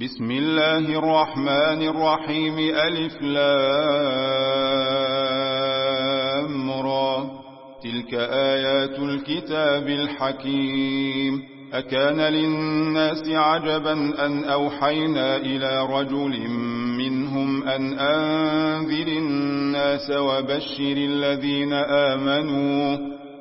بسم الله الرحمن الرحيم ألف لامرى تلك آيات الكتاب الحكيم. أكان للناس عجبا أن أوحينا إلى رجل منهم أن أنذر الناس وبشر الذين آمنوا.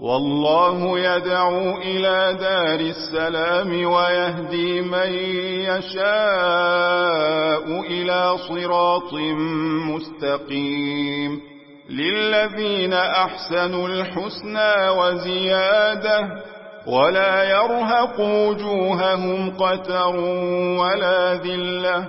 والله يدعو إلى دار السلام ويهدي من يشاء إلى صراط مستقيم. للذين أحسنوا الحسنى وزيادة ولا يرهق وجوههم قتر ولا ذلة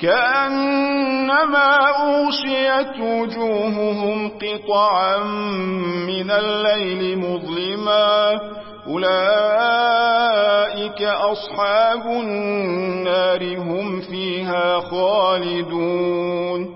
كأنما أوشيت وجوههم قطعا من الليل مظلما. أولئك أصحاب النار هم فيها خالدون.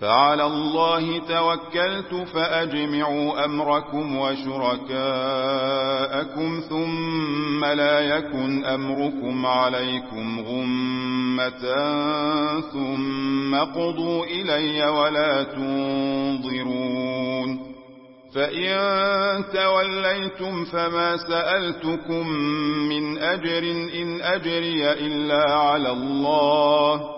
فعلى الله توكلت فأجمعوا أمركم وشركاءكم ثم لا يكن أمركم عليكم غمة ثم قضوا إلي ولا تنظرون فإن توليتم فما سألتكم من أجر إن أجري إلا على الله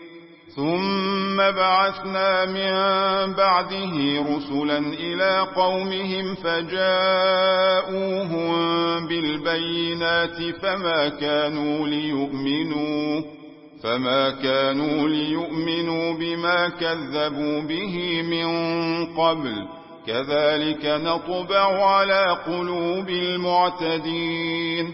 ثم بعثنا من بعده رسلا إلى قومهم فجاءوهم بالبينات فما كانوا ليؤمنوا فما كانوا ليؤمنوا بما كذبوا به من قبل. كذلك نطبع على قلوب المعتدين.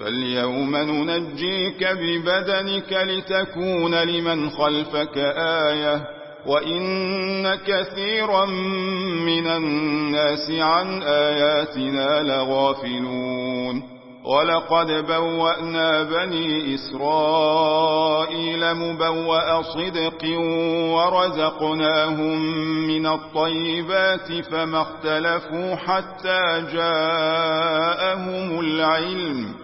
فاليوم ننجيك ببدنك لتكون لمن خلفك آية وإن كثيرا من الناس عن آياتنا لغافلون ولقد بوأنا بني إسرائيل مبوأ صدق ورزقناهم من الطيبات فما اختلفوا حتى جاءهم العلم